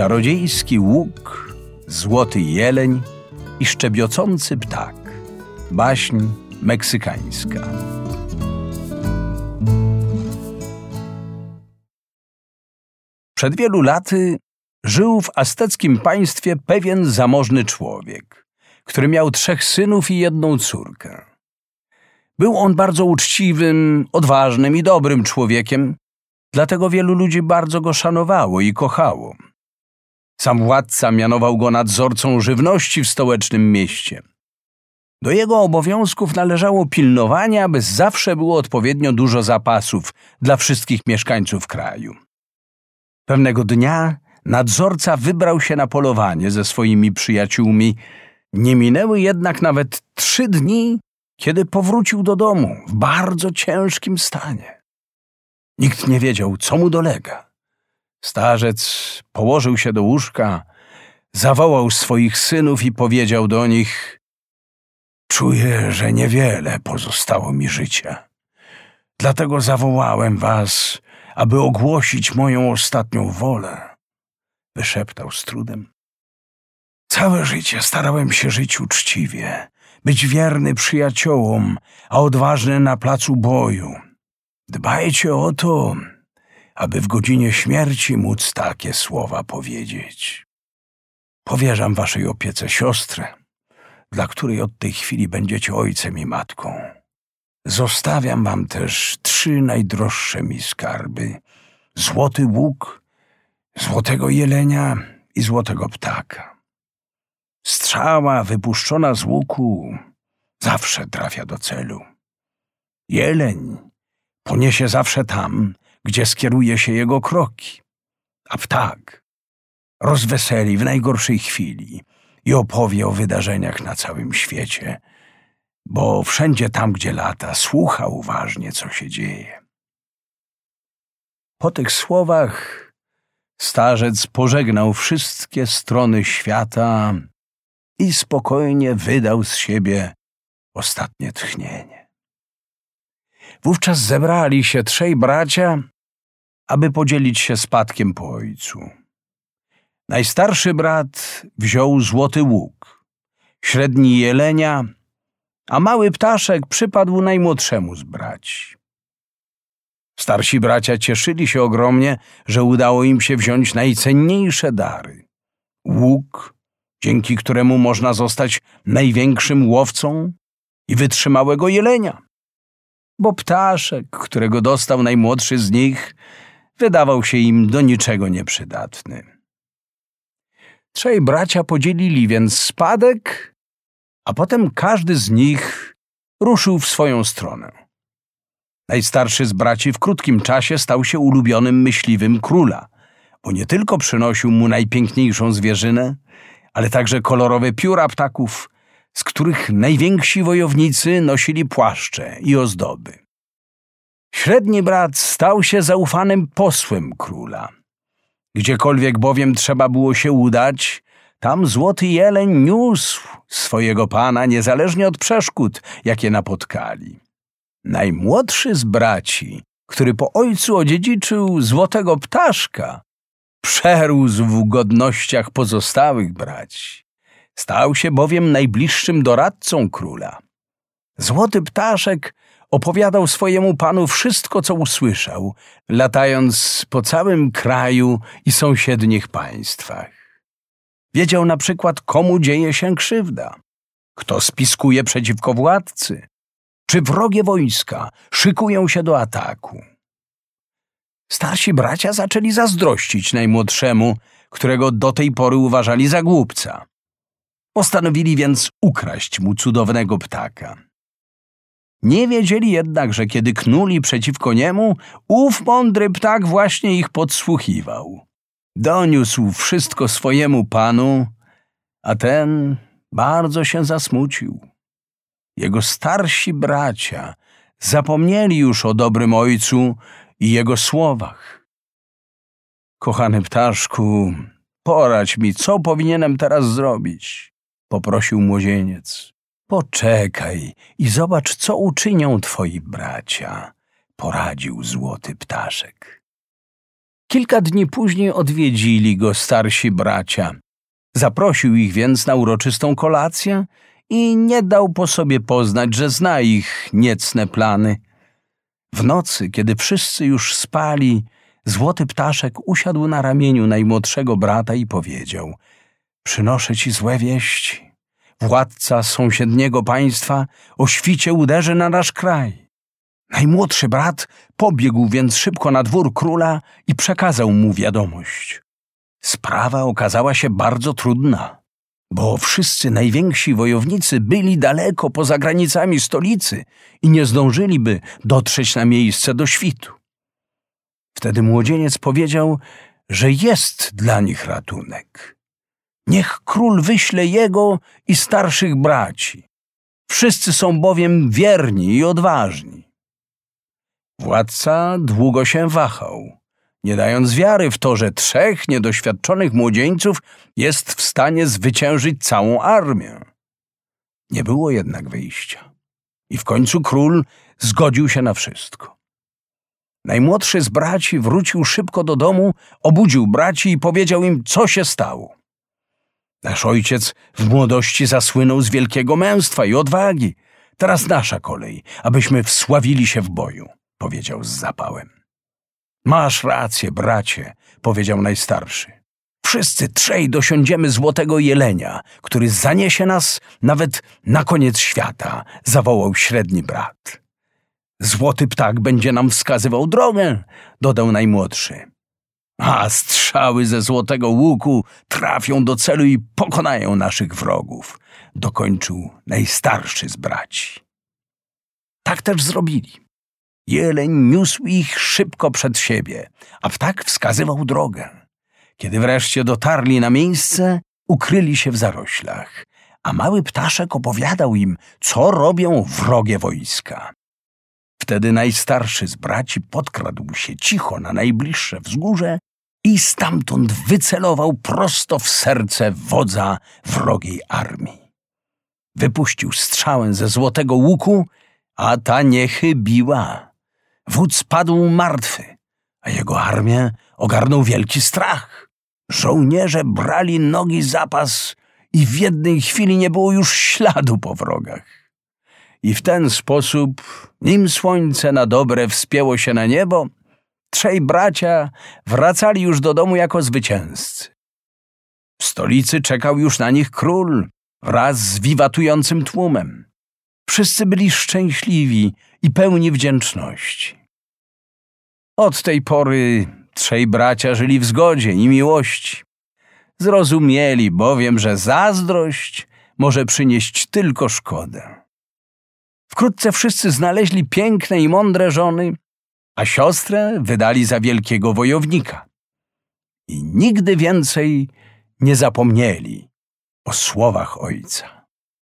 czarodziejski łuk, złoty jeleń i szczebiocący ptak. Baśń meksykańska. Przed wielu laty żył w azteckim państwie pewien zamożny człowiek, który miał trzech synów i jedną córkę. Był on bardzo uczciwym, odważnym i dobrym człowiekiem, dlatego wielu ludzi bardzo go szanowało i kochało. Sam władca mianował go nadzorcą żywności w stołecznym mieście. Do jego obowiązków należało pilnowanie, aby zawsze było odpowiednio dużo zapasów dla wszystkich mieszkańców kraju. Pewnego dnia nadzorca wybrał się na polowanie ze swoimi przyjaciółmi. Nie minęły jednak nawet trzy dni, kiedy powrócił do domu w bardzo ciężkim stanie. Nikt nie wiedział, co mu dolega. Starzec położył się do łóżka, zawołał swoich synów i powiedział do nich: Czuję, że niewiele pozostało mi życia. Dlatego zawołałem was, aby ogłosić moją ostatnią wolę. Wyszeptał z trudem. Całe życie starałem się żyć uczciwie, być wierny przyjaciołom, a odważny na placu boju. Dbajcie o to, aby w godzinie śmierci móc takie słowa powiedzieć. Powierzam waszej opiece siostrę, dla której od tej chwili będziecie ojcem i matką. Zostawiam wam też trzy najdroższe mi skarby: złoty łuk, złotego jelenia i złotego ptaka. Strzała wypuszczona z łuku zawsze trafia do celu. Jeleń poniesie zawsze tam, gdzie skieruje się jego kroki, a ptak rozweseli w najgorszej chwili i opowie o wydarzeniach na całym świecie, bo wszędzie tam, gdzie lata, słucha uważnie, co się dzieje. Po tych słowach starzec pożegnał wszystkie strony świata i spokojnie wydał z siebie ostatnie tchnienie. Wówczas zebrali się trzej bracia, aby podzielić się spadkiem po ojcu. Najstarszy brat wziął złoty łuk, średni jelenia, a mały ptaszek przypadł najmłodszemu z braci. Starsi bracia cieszyli się ogromnie, że udało im się wziąć najcenniejsze dary. Łuk, dzięki któremu można zostać największym łowcą i wytrzymałego jelenia. Bo ptaszek, którego dostał najmłodszy z nich, wydawał się im do niczego nieprzydatny. Trzej bracia podzielili więc spadek, a potem każdy z nich ruszył w swoją stronę. Najstarszy z braci w krótkim czasie stał się ulubionym myśliwym króla, bo nie tylko przynosił mu najpiękniejszą zwierzynę, ale także kolorowe pióra ptaków, z których najwięksi wojownicy nosili płaszcze i ozdoby. Średni brat stał się zaufanym posłem króla. Gdziekolwiek bowiem trzeba było się udać, tam złoty jeleń niósł swojego pana niezależnie od przeszkód, jakie napotkali. Najmłodszy z braci, który po ojcu odziedziczył złotego ptaszka, przerósł w godnościach pozostałych braci. Stał się bowiem najbliższym doradcą króla. Złoty ptaszek opowiadał swojemu panu wszystko, co usłyszał, latając po całym kraju i sąsiednich państwach. Wiedział na przykład, komu dzieje się krzywda, kto spiskuje przeciwko władcy, czy wrogie wojska szykują się do ataku. Starsi bracia zaczęli zazdrościć najmłodszemu, którego do tej pory uważali za głupca. Postanowili więc ukraść mu cudownego ptaka. Nie wiedzieli jednak, że kiedy knuli przeciwko niemu, ów mądry ptak właśnie ich podsłuchiwał. Doniósł wszystko swojemu panu, a ten bardzo się zasmucił. Jego starsi bracia zapomnieli już o dobrym ojcu i jego słowach. Kochany ptaszku, poradź mi, co powinienem teraz zrobić, poprosił młodzieniec. Poczekaj i zobacz, co uczynią twoi bracia, poradził złoty ptaszek. Kilka dni później odwiedzili go starsi bracia. Zaprosił ich więc na uroczystą kolację i nie dał po sobie poznać, że zna ich niecne plany. W nocy, kiedy wszyscy już spali, złoty ptaszek usiadł na ramieniu najmłodszego brata i powiedział: Przynoszę ci złe wieści. Władca sąsiedniego państwa o świcie uderzy na nasz kraj. Najmłodszy brat pobiegł więc szybko na dwór króla i przekazał mu wiadomość. Sprawa okazała się bardzo trudna, bo wszyscy najwięksi wojownicy byli daleko poza granicami stolicy i nie zdążyliby dotrzeć na miejsce do świtu. Wtedy młodzieniec powiedział, że jest dla nich ratunek. Niech król wyśle jego i starszych braci. Wszyscy są bowiem wierni i odważni. Władca długo się wahał, nie dając wiary w to, że trzech niedoświadczonych młodzieńców jest w stanie zwyciężyć całą armię. Nie było jednak wyjścia. I w końcu król zgodził się na wszystko. Najmłodszy z braci wrócił szybko do domu, obudził braci i powiedział im, co się stało. Nasz ojciec w młodości zasłynął z wielkiego męstwa i odwagi. Teraz nasza kolej, abyśmy wsławili się w boju powiedział z zapałem. Masz rację, bracie, powiedział najstarszy. Wszyscy trzej dosiądziemy złotego jelenia, który zaniesie nas nawet na koniec świata, zawołał średni brat. Złoty ptak będzie nam wskazywał drogę, dodał najmłodszy. A strzały ze złotego łuku trafią do celu i pokonają naszych wrogów, dokończył najstarszy z braci. Tak też zrobili. Jeleń niósł ich szybko przed siebie, a ptak wskazywał drogę. Kiedy wreszcie dotarli na miejsce, ukryli się w zaroślach, a mały ptaszek opowiadał im, co robią wrogie wojska. Wtedy najstarszy z braci podkradł się cicho na najbliższe wzgórze i stamtąd wycelował prosto w serce wodza wrogiej armii. Wypuścił strzałę ze złotego łuku, a ta nie chybiła. Wódz padł martwy, a jego armię ogarnął wielki strach. Żołnierze brali nogi zapas i w jednej chwili nie było już śladu po wrogach. I w ten sposób, nim słońce na dobre wspięło się na niebo, trzej bracia wracali już do domu jako zwycięzcy. W stolicy czekał już na nich król wraz z wiwatującym tłumem. Wszyscy byli szczęśliwi i pełni wdzięczności. Od tej pory trzej bracia żyli w zgodzie i miłości. Zrozumieli bowiem, że zazdrość może przynieść tylko szkodę. Wkrótce wszyscy znaleźli piękne i mądre żony, a siostrę wydali za wielkiego wojownika. I nigdy więcej nie zapomnieli o słowach ojca.